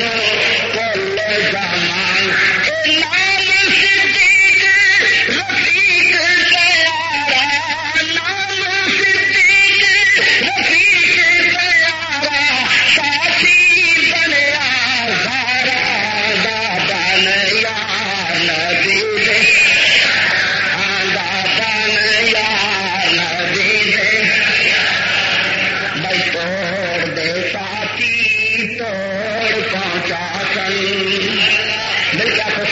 اللہ کا مان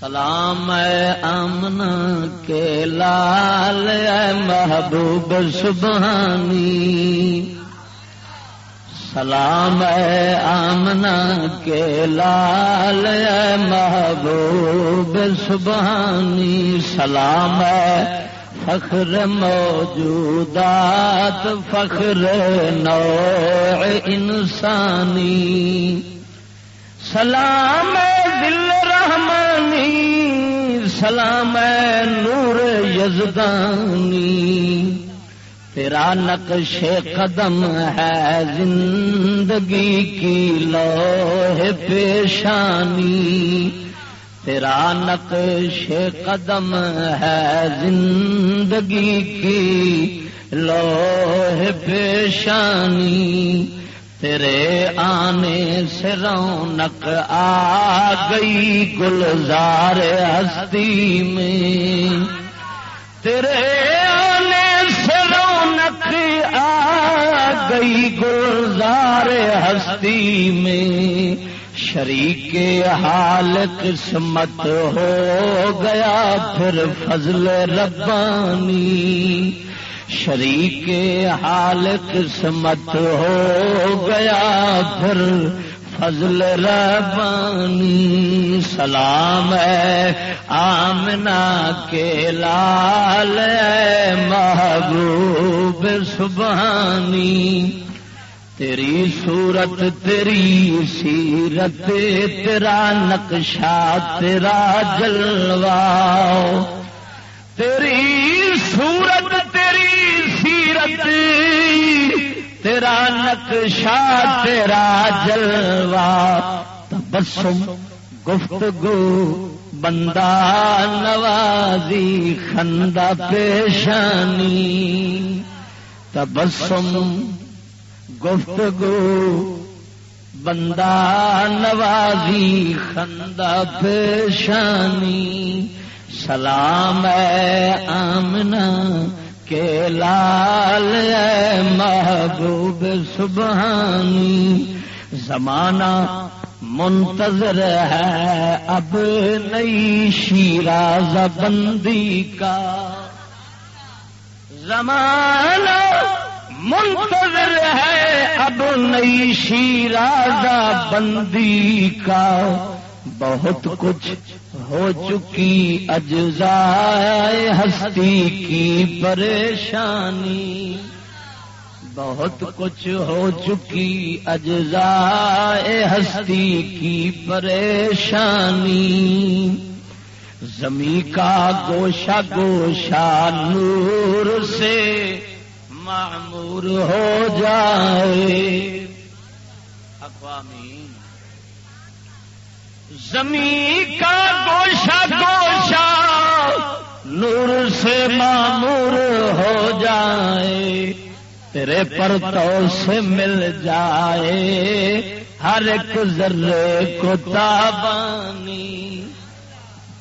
سلام اے آمنا کے لال اے محبوب سبحانی سلام اے فخر موجودات، فخر نوع انسانی سلام دل رحمانی سلام نور یزدانی، تیرا نقش قدم ہے زندگی کی لوہ پیشانی، تیرا نقش قدم ہے زندگی کی لوہ پیشانی تیرے آنے سے رونق آ گئی گلزار ہستی میں۔ تیرے آنے آ گئی گلزار ہستی میں۔ شریک حال قسمت ہو گیا پھر فضل ربانی۔ شریک حال قسمت ہو گیا پھر فضل ربانی سلام ہے آمنا کے لال محبوب سبحانی۔ تیری صورت، تیری سیرت، تیرا نقشہ، تیرا جلوا تیری تیرا نقشہ، تیرا جلوا تبسم، گفتگو، بندہ نوازی، خندہ پیشانی۔ تبسم، گفتگو، بندہ نوازی، خندہ پیشانی۔ سلام ہے آمنا کے لال محبوب سبحانی، زمانہ منتظر ہے اب نئی شیراز بندی کا۔ زمانہ منتظر ہے اب نئی شیراز بندی کا۔ بہت کچھ ہو چکی اجزائے ہستی کی پریشانی۔ بہت کچھ ہو چکی اجزائے ہستی کی پریشانی۔ زمین کا گوشہ گوشہ نور سے معمور ہو جائے۔ اقوامی زمین کا گوشہ گوشہ نور سے معمور ہو جائے، تیرے پر تو سے مل جائے۔ ہر ایک ذرے کو تابانی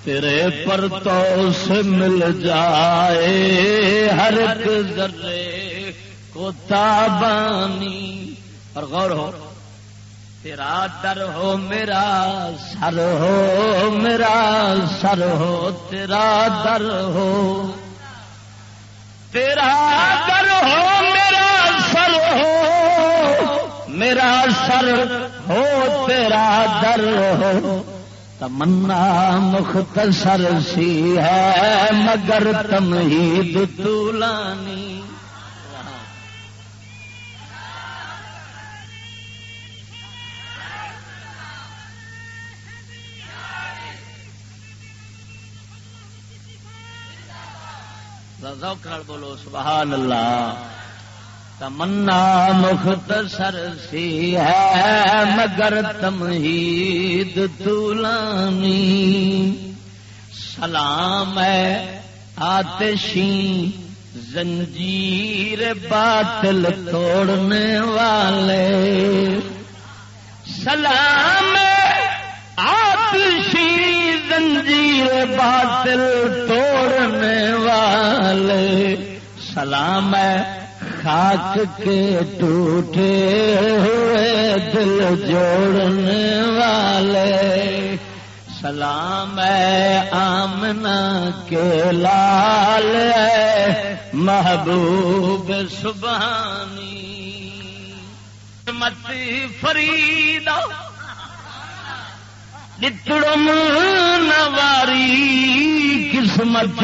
تیرے پر تو سے مل جائے۔ ہر ایک ذرے کو تابانی۔ اور غور ہو۔ تیرا در ہو میرا سر ہو میرا سر ہو، تیرا در ہو۔ تیرا در ہو میرا سر ہو، میرا سر ہو، تیرا در ہو۔ تمنا مختصر سی ہے، مگر تم ہی دولانی بولو سبحان اللہ تمنا مختصر سی ہے، مگر تمہید طولانی۔ سلام ہے آتشی، زنجیر باطل توڑنے والے۔ سلام آتشی، زنجیر باطل توڑنے والے، سلام ہے خاک کے ٹوٹے ہوئے دل جوڑنے والے۔ سلام ہے آمنا کے لال ہے، محبوب سبحانی۔ مت فریدا نتڑم نواری، قسمت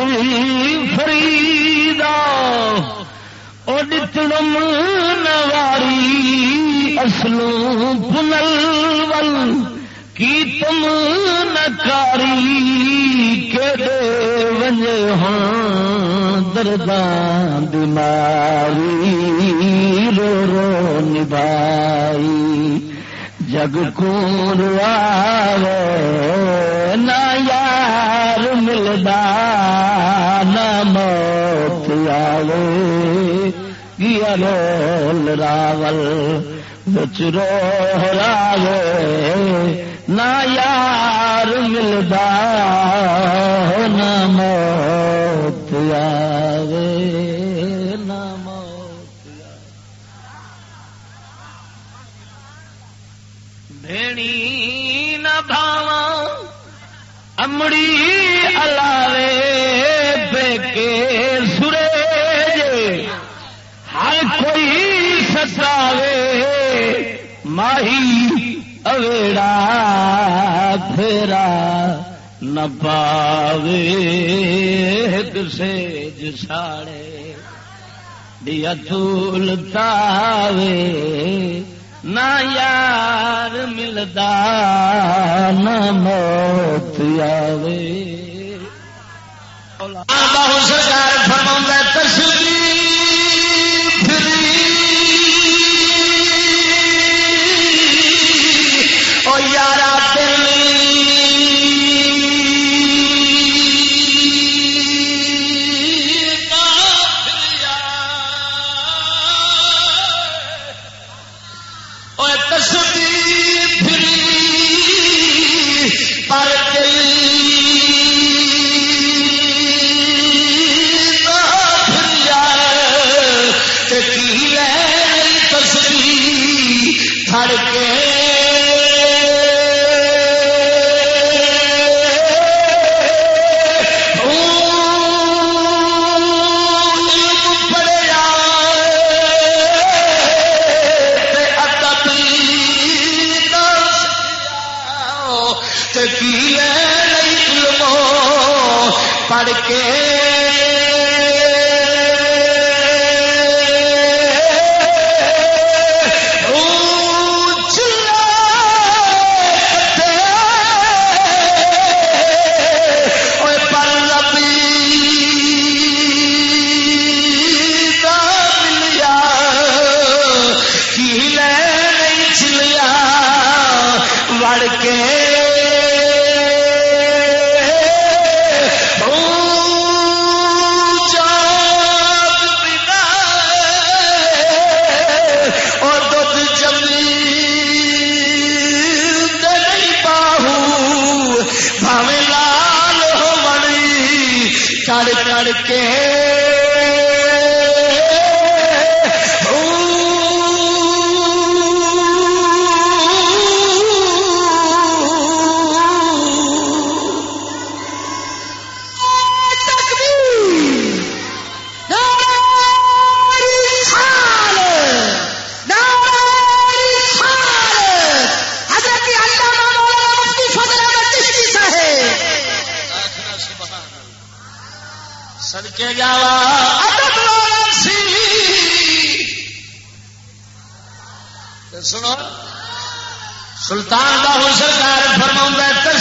فریدا۔ ڈتڑم نواری، اصلوں پنل کی تم نکاری کے دے ونجے ہاں دردان بیماری رو رو نبائی جگ کو روارے نہ یار ملدا، نہ موت آوے۔ رول راول بچرو راوے، نہ یار ملدا، نہ موت آوے۔ امڑی الاوے بے کے ماہی اویڑا پھیرا نہ پاوے سے ساڑے۔ دیا تول تاوے نہ یار ملدا نہ موت آوے۔ بہو سرکار فرما تشریف que پڑھ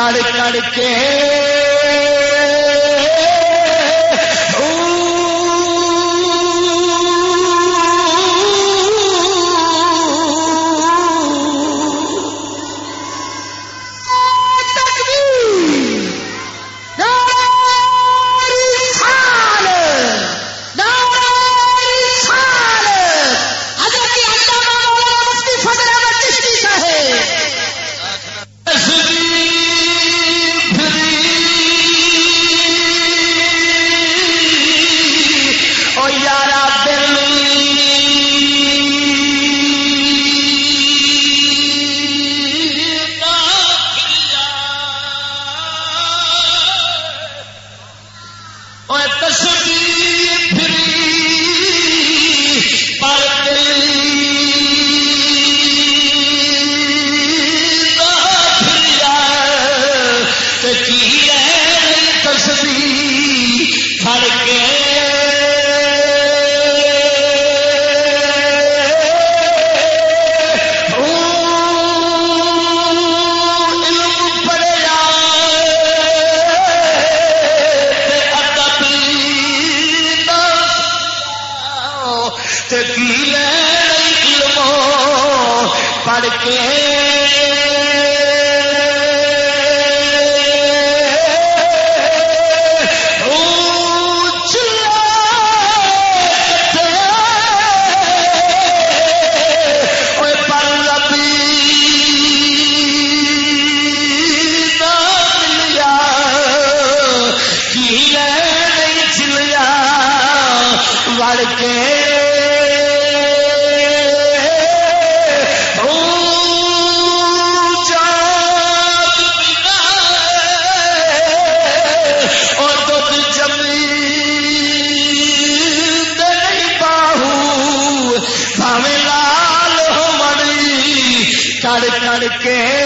کے پڑھ کے کے